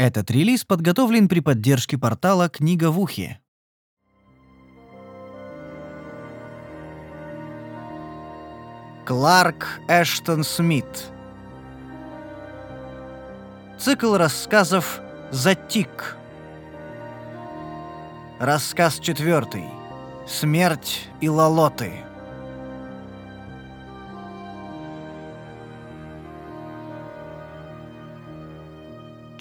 Этот релиз подготовлен при поддержке портала «Книга в ухе». Кларк Эштон Смит Цикл рассказов «Затик» Рассказ четвертый. Смерть и лолоты.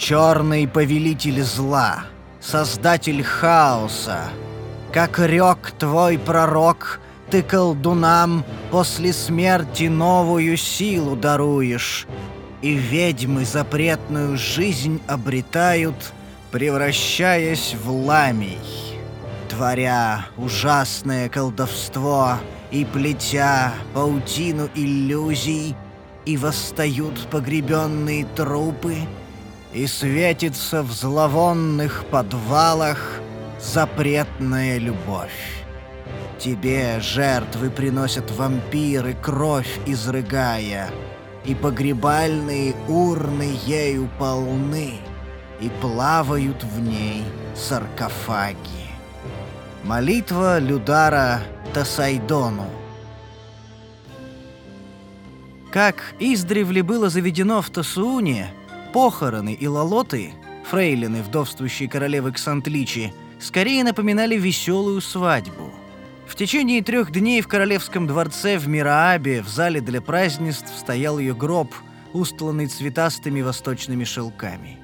Черный повелитель зла, создатель хаоса, как рек твой пророк, ты колдунам после смерти новую силу даруешь, и ведьмы запретную жизнь обретают, превращаясь в ламий, творя ужасное колдовство и плетя паутину иллюзий, и восстают погребенные трупы — и светится в зловонных подвалах запретная любовь. Тебе жертвы приносят вампиры, кровь изрыгая, и погребальные урны ею полны, и плавают в ней саркофаги. Молитва Людара Тасайдону Как издревле было заведено в Тасууне, Похороны и лолоты, фрейлины вдовствующей королевы Ксантличи, скорее напоминали веселую свадьбу. В течение трех дней в королевском дворце в Мираабе в зале для празднеств стоял ее гроб, устланный цветастыми восточными шелками.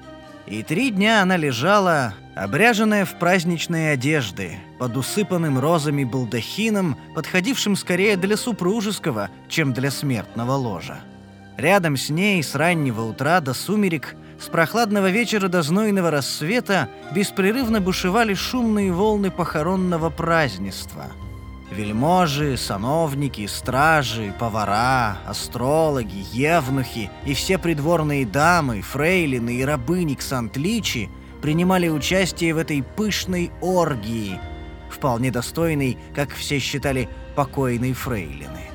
И три дня она лежала, обряженная в праздничные одежды, под усыпанным розами балдахином, подходившим скорее для супружеского, чем для смертного ложа. Рядом с ней с раннего утра до сумерек, с прохладного вечера до знойного рассвета беспрерывно бушевали шумные волны похоронного празднества. Вельможи, сановники, стражи, повара, астрологи, евнухи и все придворные дамы, фрейлины и рабыни Ксантличи принимали участие в этой пышной оргии, вполне достойной, как все считали, покойной фрейлины.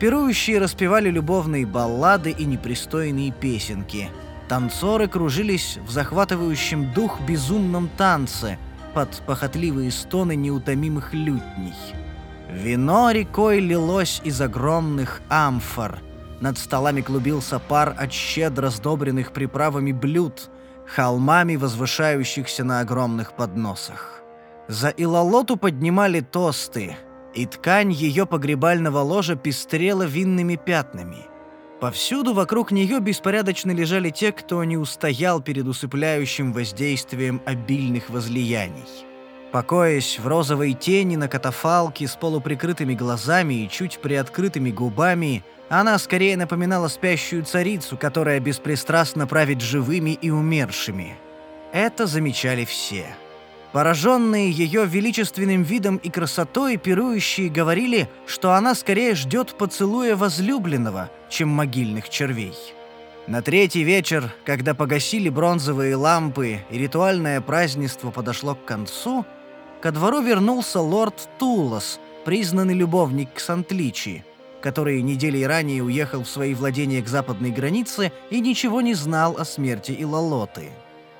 Пирующие распевали любовные баллады и непристойные песенки. Танцоры кружились в захватывающем дух безумном танце под похотливые стоны неутомимых лютней. Вино рекой лилось из огромных амфор. Над столами клубился пар от щедро сдобренных приправами блюд, холмами возвышающихся на огромных подносах. За Илолоту поднимали тосты — и ткань ее погребального ложа пестрела винными пятнами. Повсюду вокруг нее беспорядочно лежали те, кто не устоял перед усыпляющим воздействием обильных возлияний. Покоясь в розовой тени на катафалке с полуприкрытыми глазами и чуть приоткрытыми губами, она скорее напоминала спящую царицу, которая беспристрастно правит живыми и умершими. Это замечали все. Пораженные ее величественным видом и красотой, пирующие говорили, что она скорее ждет поцелуя возлюбленного, чем могильных червей. На третий вечер, когда погасили бронзовые лампы и ритуальное празднество подошло к концу, ко двору вернулся лорд Тулос, признанный любовник Ксантличи, который неделей ранее уехал в свои владения к западной границе и ничего не знал о смерти Илолоты.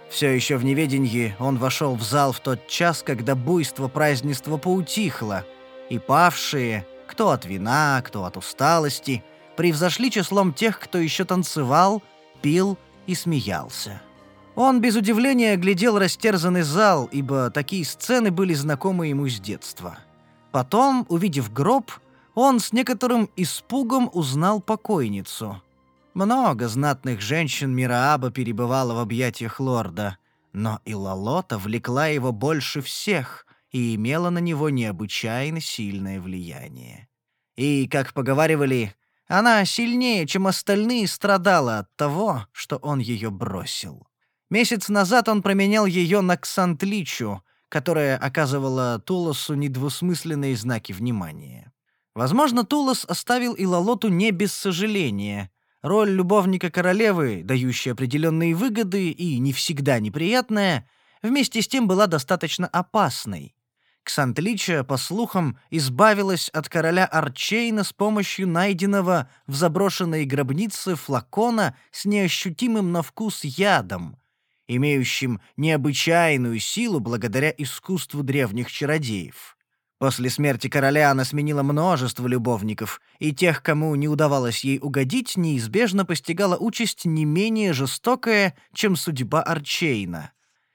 Все еще в неведении он вошел в зал в тот час, когда буйство празднества поутихло, и павшие, кто от вина, кто от усталости, превзошли числом тех, кто еще танцевал, пил и смеялся. Он без удивления глядел растерзанный зал, ибо такие сцены были знакомы ему с детства. Потом, увидев гроб, он с некоторым испугом узнал покойницу — много знатных женщин Мирааба перебывало в объятиях лорда, но и Лалота влекла его больше всех и имела на него необычайно сильное влияние. И, как поговаривали, она сильнее, чем остальные, страдала от того, что он ее бросил. Месяц назад он променял ее на Ксантличу, которая оказывала Тулосу недвусмысленные знаки внимания. Возможно, Тулос оставил Илалоту не без сожаления, Роль любовника королевы, дающая определенные выгоды и не всегда неприятная, вместе с тем была достаточно опасной. Ксантлича, по слухам, избавилась от короля Арчейна с помощью найденного в заброшенной гробнице флакона с неощутимым на вкус ядом. имеющим необычайную силу благодаря искусству древних чародеев. После смерти короля она сменила множество любовников, и тех, кому не удавалось ей угодить, неизбежно постигала участь не менее жестокая, чем судьба Арчейна.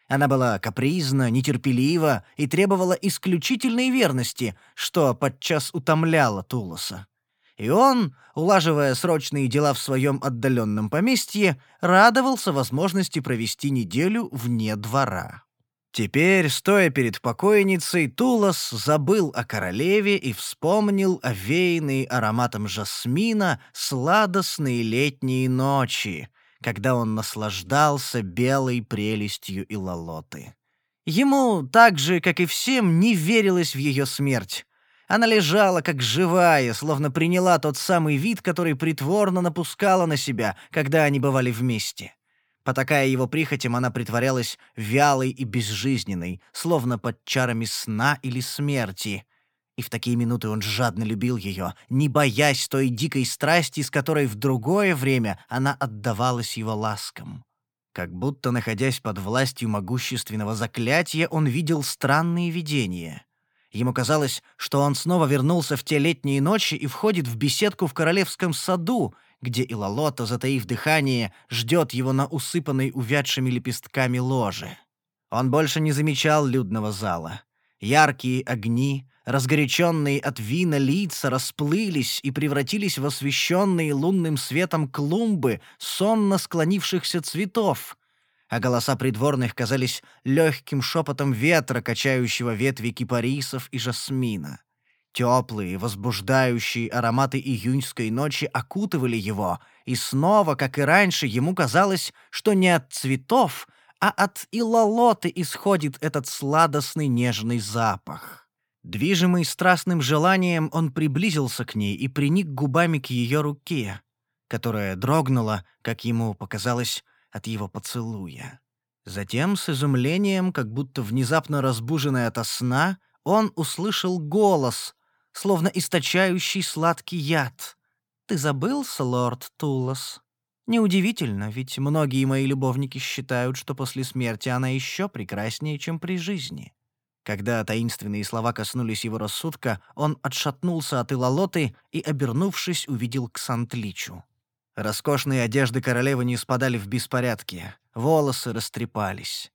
Она была капризна, нетерпелива и требовала исключительной верности, что подчас утомляло Тулоса. И он, улаживая срочные дела в своем отдаленном поместье, радовался возможности провести неделю вне двора. Теперь, стоя перед покойницей, Тулос забыл о королеве и вспомнил овеянные ароматом жасмина сладостные летние ночи, когда он наслаждался белой прелестью Илолоты. Ему, так же, как и всем, не верилось в ее смерть. Она лежала как живая, словно приняла тот самый вид, который притворно напускала на себя, когда они бывали вместе. Потакая его прихотям, она притворялась вялой и безжизненной, словно под чарами сна или смерти. И в такие минуты он жадно любил ее, не боясь той дикой страсти, с которой в другое время она отдавалась его ласкам. Как будто, находясь под властью могущественного заклятия, он видел странные видения. Ему казалось, что он снова вернулся в те летние ночи и входит в беседку в королевском саду, где Илолота, затаив дыхание, ждет его на усыпанной увядшими лепестками ложе. Он больше не замечал людного зала. Яркие огни, разгоряченные от вина лица расплылись и превратились в освещенные лунным светом клумбы сонно склонившихся цветов, а голоса придворных казались легким шепотом ветра, качающего ветви кипарисов и жасмина. Теплые, возбуждающие ароматы июньской ночи окутывали его, и снова, как и раньше, ему казалось, что не от цветов, а от илолоты исходит этот сладостный нежный запах. Движимый страстным желанием, он приблизился к ней и приник губами к ее руке, которая дрогнула, как ему показалось, от его поцелуя. Затем, с изумлением, как будто внезапно разбуженный ото сна, он услышал голос, словно источающий сладкий яд. «Ты забылся, лорд Тулос?» Неудивительно, ведь многие мои любовники считают, что после смерти она еще прекраснее, чем при жизни. Когда таинственные слова коснулись его рассудка, он отшатнулся от Илолоты и, обернувшись, увидел Ксантличу. Роскошные одежды королевы не спадали в беспорядке, волосы растрепались.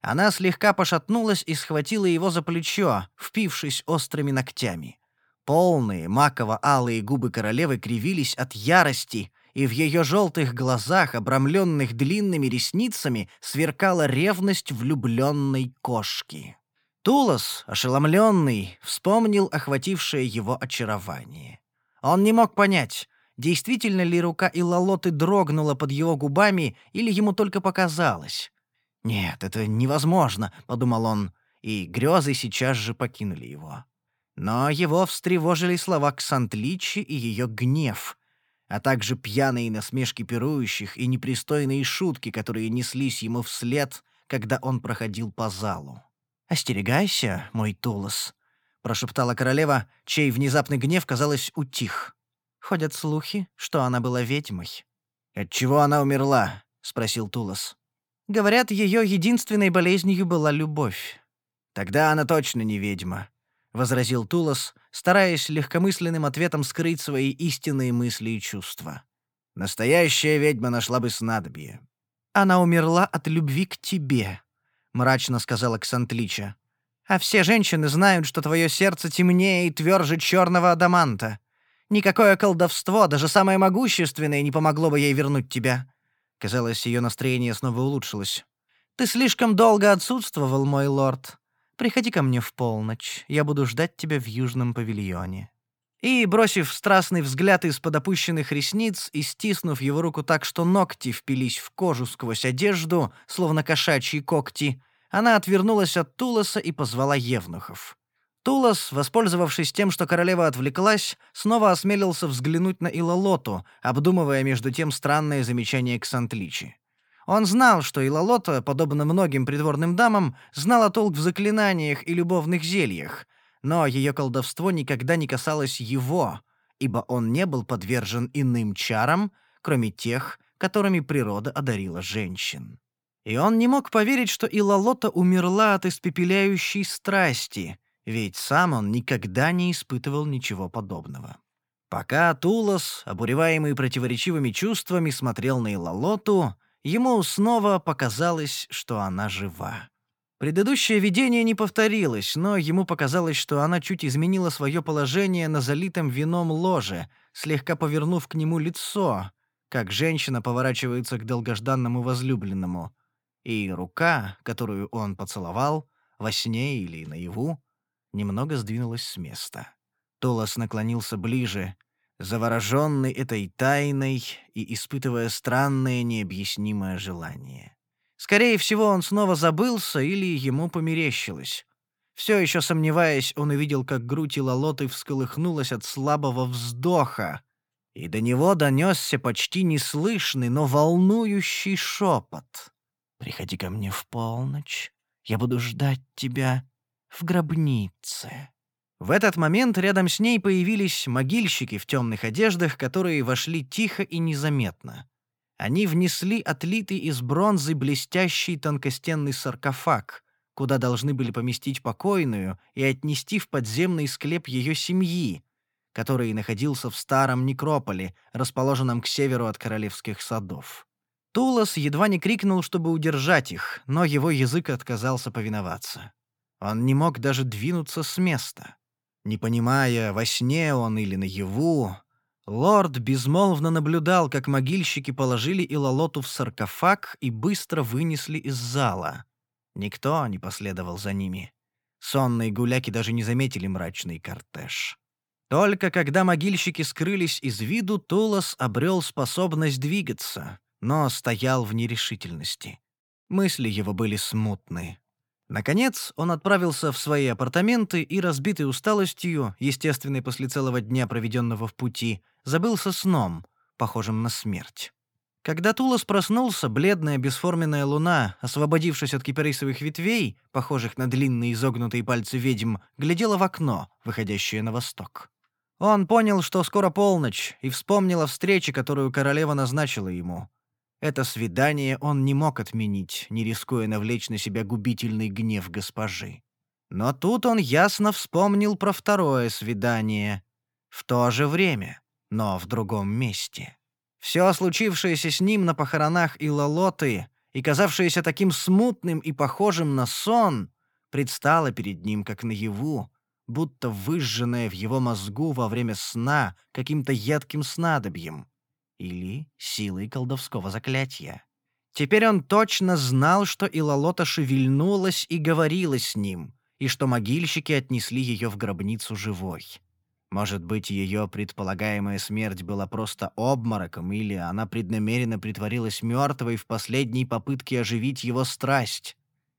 Она слегка пошатнулась и схватила его за плечо, впившись острыми ногтями. Полные маково-алые губы королевы кривились от ярости, и в ее желтых глазах, обрамленных длинными ресницами, сверкала ревность влюбленной кошки. Тулос, ошеломленный, вспомнил охватившее его очарование. Он не мог понять, действительно ли рука Илалоты дрогнула под его губами или ему только показалось. «Нет, это невозможно», — подумал он, и грезы сейчас же покинули его. Но его встревожили слова Ксантличи и ее гнев, а также пьяные насмешки пирующих и непристойные шутки, которые неслись ему вслед, когда он проходил по залу. «Остерегайся, мой Тулос», — прошептала королева, чей внезапный гнев, казалось, утих. «Ходят слухи, что она была ведьмой». «Отчего она умерла?» — спросил Тулос. «Говорят, ее единственной болезнью была любовь». «Тогда она точно не ведьма», — возразил Тулос, стараясь легкомысленным ответом скрыть свои истинные мысли и чувства. «Настоящая ведьма нашла бы снадобье». «Она умерла от любви к тебе», — мрачно сказала Ксантлича. «А все женщины знают, что твое сердце темнее и тверже черного адаманта. Никакое колдовство, даже самое могущественное, не помогло бы ей вернуть тебя». Казалось, ее настроение снова улучшилось. «Ты слишком долго отсутствовал, мой лорд. Приходи ко мне в полночь, я буду ждать тебя в южном павильоне». И, бросив страстный взгляд из-под опущенных ресниц и стиснув его руку так, что ногти впились в кожу сквозь одежду, словно кошачьи когти, она отвернулась от Тулоса и позвала евнухов. Тулос, воспользовавшись тем, что королева отвлеклась, снова осмелился взглянуть на Илолоту, обдумывая между тем странное замечание Ксантличи. Он знал, что Илолота, подобно многим придворным дамам, знала толк в заклинаниях и любовных зельях, но ее колдовство никогда не касалось его, ибо он не был подвержен иным чарам, кроме тех, которыми природа одарила женщин. И он не мог поверить, что Илалота умерла от испепеляющей страсти, ведь сам он никогда не испытывал ничего подобного. Пока Тулос, обуреваемый противоречивыми чувствами, смотрел на Илалоту, ему снова показалось, что она жива. Предыдущее видение не повторилось, но ему показалось, что она чуть изменила свое положение на залитом вином ложе, слегка повернув к нему лицо, как женщина поворачивается к долгожданному возлюбленному. И рука, которую он поцеловал, во сне или наяву, немного сдвинулась с места. Толос наклонился ближе, завороженный этой тайной и испытывая странное необъяснимое желание. Скорее всего, он снова забылся или ему померещилось. Все еще сомневаясь, он увидел, как грудь Лалоты всколыхнулась от слабого вздоха, и до него донесся почти неслышный, но волнующий шепот. «Приходи ко мне в полночь, я буду ждать тебя в гробнице». В этот момент рядом с ней появились могильщики в темных одеждах, которые вошли тихо и незаметно. Они внесли отлитый из бронзы блестящий тонкостенный саркофаг, куда должны были поместить покойную и отнести в подземный склеп ее семьи, который находился в старом некрополе, расположенном к северу от королевских садов. Тулос едва не крикнул, чтобы удержать их, но его язык отказался повиноваться. Он не мог даже двинуться с места. Не понимая, во сне он или наяву, Лорд безмолвно наблюдал, как могильщики положили Илолоту в саркофаг и быстро вынесли из зала. Никто не последовал за ними. Сонные гуляки даже не заметили мрачный кортеж. Только когда могильщики скрылись из виду, Тулос обрел способность двигаться, но стоял в нерешительности. Мысли его были смутны. Наконец, он отправился в свои апартаменты и, разбитый усталостью, естественной после целого дня, проведенного в пути, забылся сном, похожим на смерть. Когда Тулос проснулся, бледная бесформенная луна, освободившись от кипарисовых ветвей, похожих на длинные изогнутые пальцы ведьм, глядела в окно, выходящее на восток. Он понял, что скоро полночь, и вспомнил о встрече, которую королева назначила ему — это свидание он не мог отменить, не рискуя навлечь на себя губительный гнев госпожи. Но тут он ясно вспомнил про второе свидание. В то же время, но в другом месте. Все случившееся с ним на похоронах Илолоты и казавшееся таким смутным и похожим на сон, предстало перед ним как наяву, будто выжженное в его мозгу во время сна каким-то едким снадобьем или силой колдовского заклятия. Теперь он точно знал, что Илолота шевельнулась и говорила с ним, и что могильщики отнесли ее в гробницу живой. Может быть, ее предполагаемая смерть была просто обмороком, или она преднамеренно притворилась мертвой в последней попытке оживить его страсть.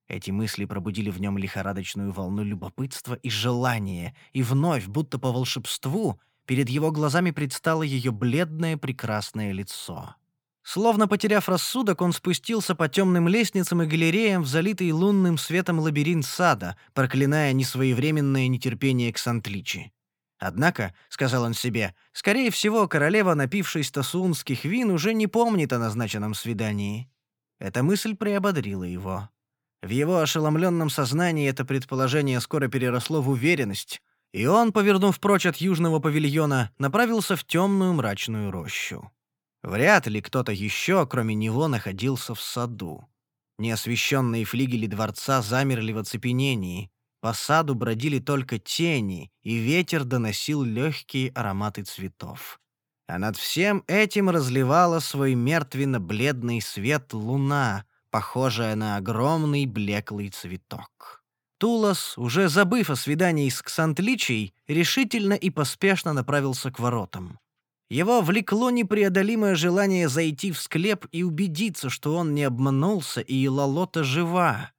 Эти мысли пробудили в нем лихорадочную волну любопытства и желания, и вновь, будто по волшебству, перед его глазами предстало ее бледное прекрасное лицо. Словно потеряв рассудок, он спустился по темным лестницам и галереям в залитый лунным светом лабиринт сада, проклиная несвоевременное нетерпение Ксантличи. Однако, — сказал он себе, — скорее всего, королева, напившись тасунских вин, уже не помнит о назначенном свидании. Эта мысль приободрила его. В его ошеломленном сознании это предположение скоро переросло в уверенность, и он, повернув прочь от южного павильона, направился в темную мрачную рощу. Вряд ли кто-то еще, кроме него, находился в саду. Неосвещенные флигели дворца замерли в оцепенении. По саду бродили только тени, и ветер доносил легкие ароматы цветов. А над всем этим разливала свой мертвенно-бледный свет луна, похожая на огромный блеклый цветок. Тулас, уже забыв о свидании с Ксантличей, решительно и поспешно направился к воротам. Его влекло непреодолимое желание зайти в склеп и убедиться, что он не обманулся и Лалота жива.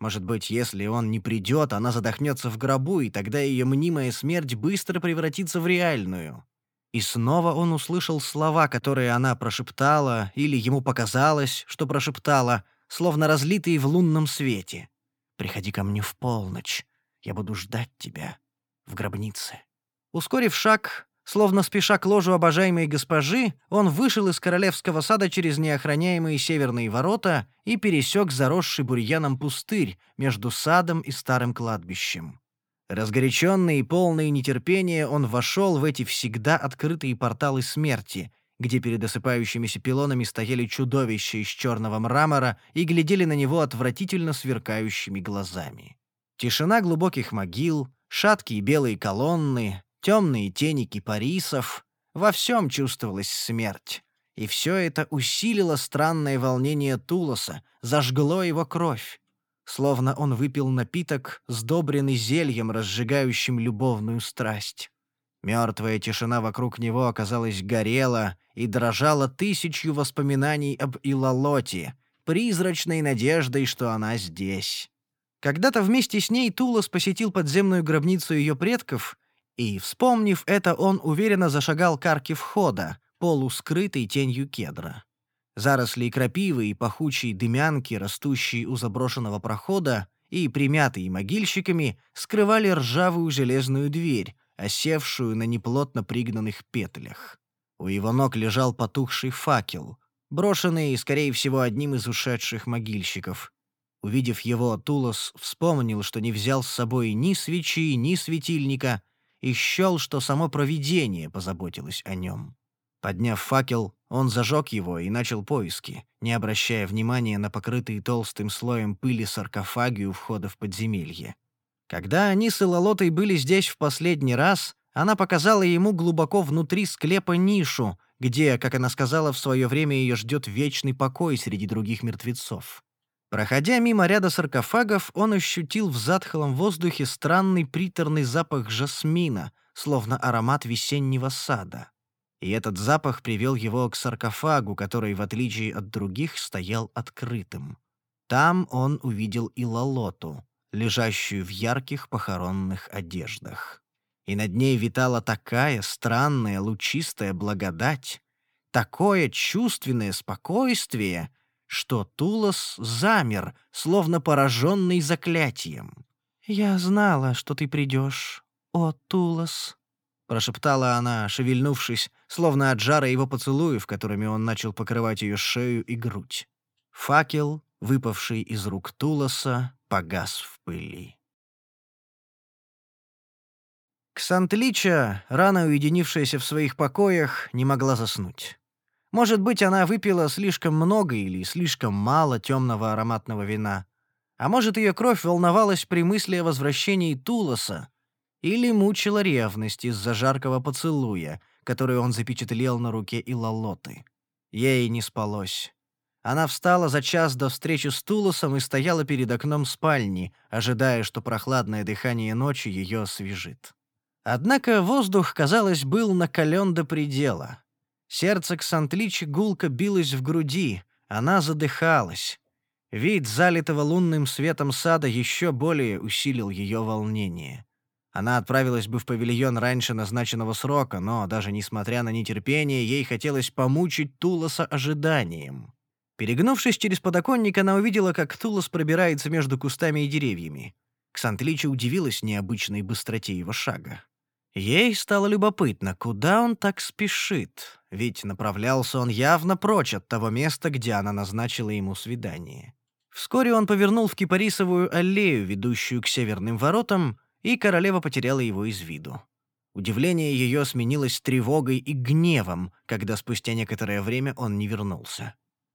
Может быть, если он не придет, она задохнется в гробу, и тогда ее мнимая смерть быстро превратится в реальную. И снова он услышал слова, которые она прошептала, или ему показалось, что прошептала, словно разлитые в лунном свете. Приходи ко мне в полночь. Я буду ждать тебя в гробнице». Ускорив шаг, Словно спеша к ложу обожаемой госпожи, он вышел из королевского сада через неохраняемые северные ворота и пересек заросший бурьяном пустырь между садом и старым кладбищем. Разгоряченный и полный нетерпения, он вошел в эти всегда открытые порталы смерти, где перед осыпающимися пилонами стояли чудовища из черного мрамора и глядели на него отвратительно сверкающими глазами. Тишина глубоких могил, шаткие белые колонны, темные тени кипарисов — во всем чувствовалась смерть. И все это усилило странное волнение Тулоса, зажгло его кровь словно он выпил напиток, сдобренный зельем, разжигающим любовную страсть. Мертвая тишина вокруг него, оказалась горела и дрожала тысячью воспоминаний об Илалоте, призрачной надеждой, что она здесь. Когда-то вместе с ней Тулос посетил подземную гробницу ее предков, и, вспомнив это, он уверенно зашагал к арке входа, полускрытой тенью кедра. Заросли крапивы и пахучие дымянки, растущие у заброшенного прохода и примятые могильщиками, скрывали ржавую железную дверь, осевшую на неплотно пригнанных петлях. У его ног лежал потухший факел, брошенный, скорее всего, одним из ушедших могильщиков. Увидев его, Тулос вспомнил, что не взял с собой ни свечи, ни светильника, и счел, что само провидение позаботилось о нем. Подняв факел, он зажег его и начал поиски, не обращая внимания на покрытые толстым слоем пыли саркофаги у входа в подземелье. Когда они с Илолотой были здесь в последний раз, она показала ему глубоко внутри склепа нишу, где, как она сказала, в свое время ее ждет вечный покой среди других мертвецов. Проходя мимо ряда саркофагов, он ощутил в затхлом воздухе странный приторный запах жасмина, словно аромат весеннего сада и этот запах привел его к саркофагу, который, в отличие от других, стоял открытым. Там он увидел и Лолоту, лежащую в ярких похоронных одеждах. И над ней витала такая странная лучистая благодать, такое чувственное спокойствие, что Тулос замер, словно пораженный заклятием. «Я знала, что ты придешь, о Тулос», прошептала она, шевельнувшись, словно от жара его поцелуев, которыми он начал покрывать ее шею и грудь. Факел, выпавший из рук Тулоса, погас в пыли. Ксантлича, рано уединившаяся в своих покоях, не могла заснуть. Может быть, она выпила слишком много или слишком мало темного ароматного вина. А может, ее кровь волновалась при мысли о возвращении Тулоса, или мучила ревность из-за жаркого поцелуя, который он запечатлел на руке Илалоты. Ей не спалось. Она встала за час до встречи с Тулосом и стояла перед окном спальни, ожидая, что прохладное дыхание ночи ее освежит. Однако воздух, казалось, был накален до предела. Сердце Ксантличи гулко билось в груди, она задыхалась. Вид залитого лунным светом сада еще более усилил ее волнение. Она отправилась бы в павильон раньше назначенного срока, но, даже несмотря на нетерпение, ей хотелось помучить Тулоса ожиданием. Перегнувшись через подоконник, она увидела, как Тулос пробирается между кустами и деревьями. Ксантлича удивилась необычной быстроте его шага. Ей стало любопытно, куда он так спешит, ведь направлялся он явно прочь от того места, где она назначила ему свидание. Вскоре он повернул в кипарисовую аллею, ведущую к северным воротам, и королева потеряла его из виду. Удивление ее сменилось тревогой и гневом, когда спустя некоторое время он не вернулся.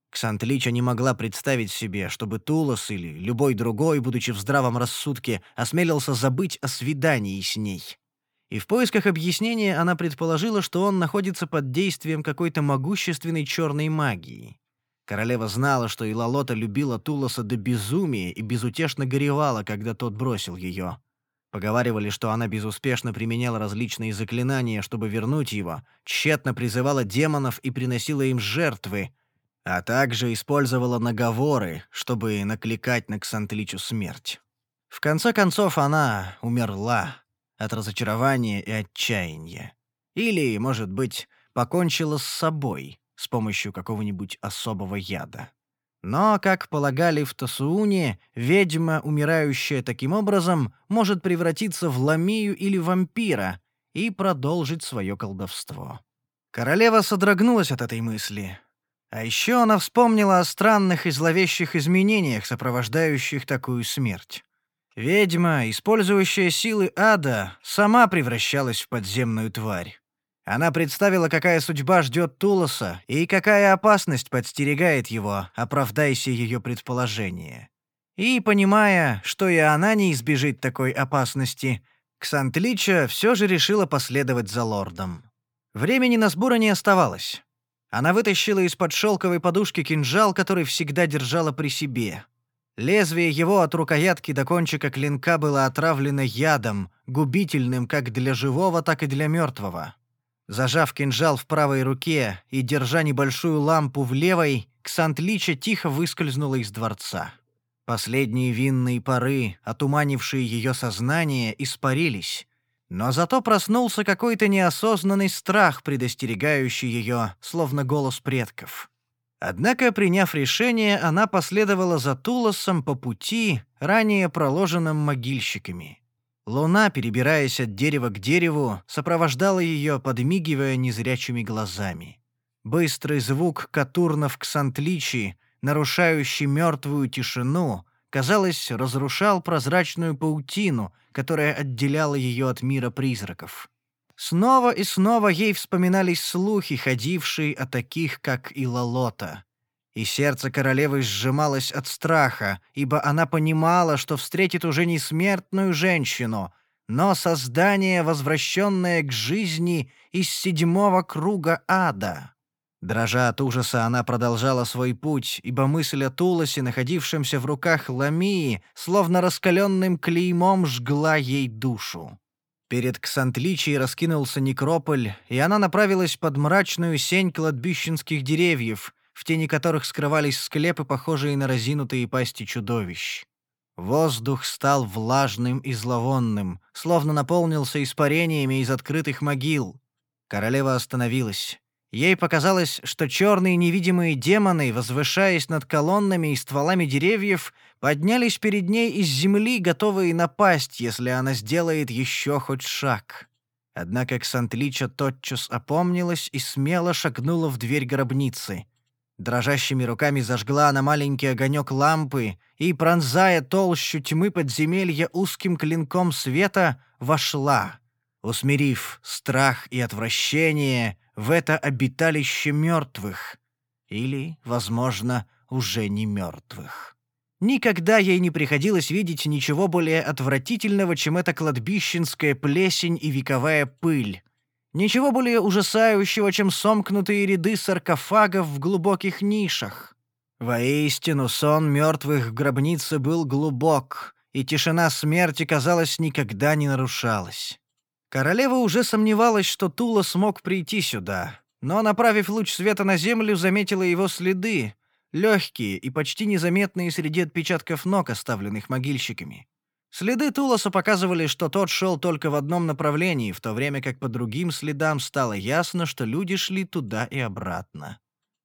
Ксантлича не могла представить себе, чтобы Тулос или любой другой, будучи в здравом рассудке, осмелился забыть о свидании с ней. И в поисках объяснения она предположила, что он находится под действием какой-то могущественной черной магии. Королева знала, что Илалота любила Тулоса до безумия и безутешно горевала, когда тот бросил ее. Поговаривали, что она безуспешно применяла различные заклинания, чтобы вернуть его, тщетно призывала демонов и приносила им жертвы, а также использовала наговоры, чтобы накликать на Ксантличу смерть. В конце концов, она умерла от разочарования и отчаяния. Или, может быть, покончила с собой с помощью какого-нибудь особого яда. Но, как полагали в Тасууне, ведьма, умирающая таким образом, может превратиться в ламию или вампира, и продолжить свое колдовство. Королева содрогнулась от этой мысли. А еще она вспомнила о странных и зловещих изменениях, сопровождающих такую смерть. Ведьма, использующая силы ада, сама превращалась в подземную тварь. Она представила, какая судьба ждет Тулоса и какая опасность подстерегает его, оправдайся ее предположение. И, понимая, что и она не избежит такой опасности, Ксантлича все же решила последовать за лордом. Времени на сборы не оставалось. Она вытащила из-под шелковой подушки кинжал, который всегда держала при себе. Лезвие его от рукоятки до кончика клинка было отравлено ядом, губительным как для живого, так и для мертвого. Зажав кинжал в правой руке и держа небольшую лампу в левой, Ксантлича тихо выскользнула из дворца. Последние винные пары, отуманившие ее сознание, испарились. Но зато проснулся какой-то неосознанный страх, предостерегающий ее, словно голос предков. Однако, приняв решение, она последовала за Тулосом по пути, ранее проложенным могильщиками. Луна, перебираясь от дерева к дереву, сопровождала ее, подмигивая незрячими глазами. Быстрый звук катурнов ксантличи, нарушающий мертвую тишину, казалось, разрушал прозрачную паутину, которая отделяла ее от мира призраков. Снова и снова ей вспоминались слухи, ходившие о таких, как Илалота и сердце королевы сжималось от страха, ибо она понимала, что встретит уже не смертную женщину, но создание, возвращенное к жизни из седьмого круга ада. Дрожа от ужаса, она продолжала свой путь, ибо мысль о Тулосе, находившемся в руках Ламии, словно раскаленным клеймом жгла ей душу. Перед Ксантличей раскинулся некрополь, и она направилась под мрачную сень кладбищенских деревьев, в тени которых скрывались склепы, похожие на разинутые пасти чудовищ. Воздух стал влажным и зловонным, словно наполнился испарениями из открытых могил. Королева остановилась. Ей показалось, что черные невидимые демоны, возвышаясь над колоннами и стволами деревьев, поднялись перед ней из земли, готовые напасть, если она сделает еще хоть шаг. Однако Ксантлича тотчас опомнилась и смело шагнула в дверь гробницы — Дрожащими руками зажгла она маленький огонек лампы и, пронзая толщу тьмы подземелья узким клинком света, вошла, усмирив страх и отвращение в это обиталище мертвых. Или, возможно, уже не мертвых. Никогда ей не приходилось видеть ничего более отвратительного, чем эта кладбищенская плесень и вековая пыль, Ничего более ужасающего, чем сомкнутые ряды саркофагов в глубоких нишах. Воистину, сон мертвых в гробнице был глубок, и тишина смерти, казалось, никогда не нарушалась. Королева уже сомневалась, что Тула смог прийти сюда, но, направив луч света на землю, заметила его следы, легкие и почти незаметные среди отпечатков ног, оставленных могильщиками. Следы Тулоса показывали, что тот шел только в одном направлении, в то время как по другим следам стало ясно, что люди шли туда и обратно.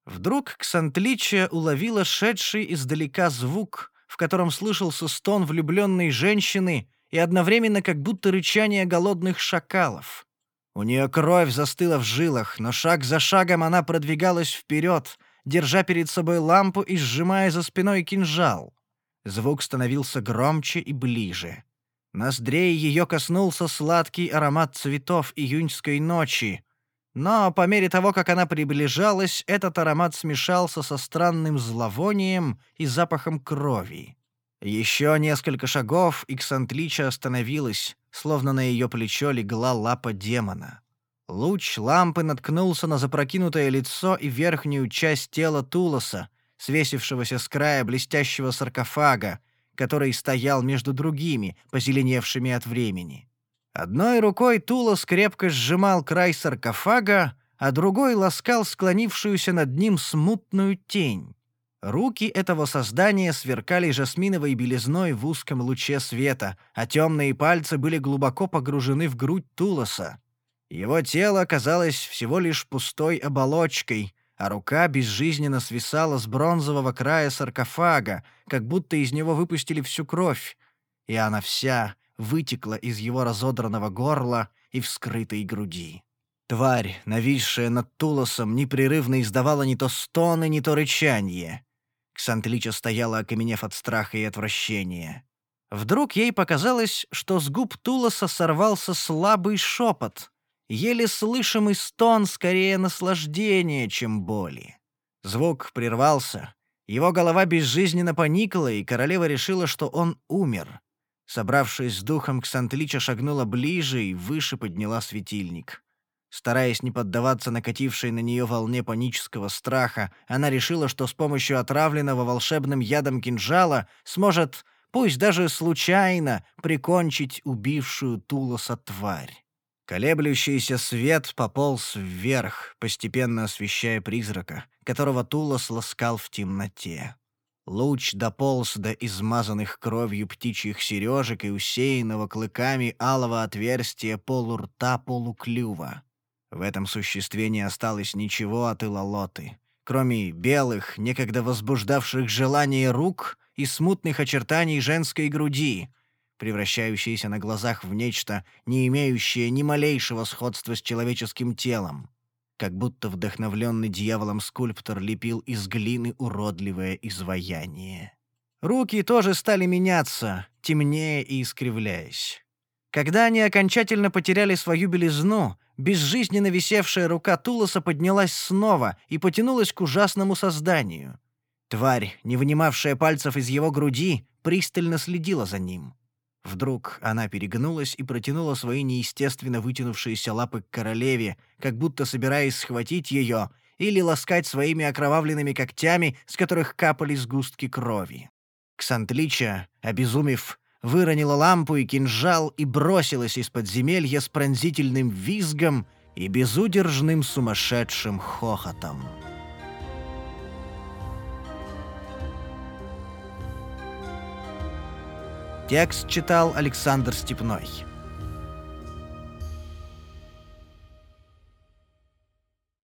Вдруг Ксантлича уловила шедший издалека звук, в котором слышался стон влюбленной женщины и одновременно как будто рычание голодных шакалов. У нее кровь застыла в жилах, но шаг за шагом она продвигалась вперед, держа перед собой лампу и сжимая за спиной кинжал. Звук становился громче и ближе. Ноздрей ее коснулся сладкий аромат цветов июньской ночи. Но по мере того, как она приближалась, этот аромат смешался со странным зловонием и запахом крови. Еще несколько шагов, и Ксантлича остановилась, словно на ее плечо легла лапа демона. Луч лампы наткнулся на запрокинутое лицо и верхнюю часть тела Тулоса, свесившегося с края блестящего саркофага, который стоял между другими, позеленевшими от времени. Одной рукой Тулос крепко сжимал край саркофага, а другой ласкал склонившуюся над ним смутную тень. Руки этого создания сверкали жасминовой белизной в узком луче света, а темные пальцы были глубоко погружены в грудь Тулоса. Его тело казалось всего лишь пустой оболочкой, а рука безжизненно свисала с бронзового края саркофага, как будто из него выпустили всю кровь, и она вся вытекла из его разодранного горла и вскрытой груди. Тварь, нависшая над Тулосом, непрерывно издавала не то стоны, не то рычанье. Ксантлича стояла, окаменев от страха и отвращения. Вдруг ей показалось, что с губ Тулоса сорвался слабый шепот, еле слышимый стон скорее наслаждения, чем боли. Звук прервался, его голова безжизненно поникла, и королева решила, что он умер. Собравшись с духом, Ксантлича шагнула ближе и выше подняла светильник. Стараясь не поддаваться накатившей на нее волне панического страха, она решила, что с помощью отравленного волшебным ядом кинжала сможет, пусть даже случайно, прикончить убившую Тулоса тварь. Колеблющийся свет пополз вверх, постепенно освещая призрака, которого Тулос ласкал в темноте. Луч дополз до измазанных кровью птичьих сережек и усеянного клыками алого отверстия полурта полуклюва. В этом существе не осталось ничего от Илолоты, кроме белых, некогда возбуждавших желание рук и смутных очертаний женской груди, превращающейся на глазах в нечто, не имеющее ни малейшего сходства с человеческим телом. Как будто вдохновленный дьяволом скульптор лепил из глины уродливое изваяние. Руки тоже стали меняться, темнее и искривляясь. Когда они окончательно потеряли свою белизну, безжизненно висевшая рука Тулоса поднялась снова и потянулась к ужасному созданию. Тварь, не вынимавшая пальцев из его груди, пристально следила за ним. Вдруг она перегнулась и протянула свои неестественно вытянувшиеся лапы к королеве, как будто собираясь схватить ее или ласкать своими окровавленными когтями, с которых капали сгустки крови. Ксантлича, обезумев, выронила лампу и кинжал и бросилась из подземелья с пронзительным визгом и безудержным сумасшедшим хохотом. Текст читал Александр Степной.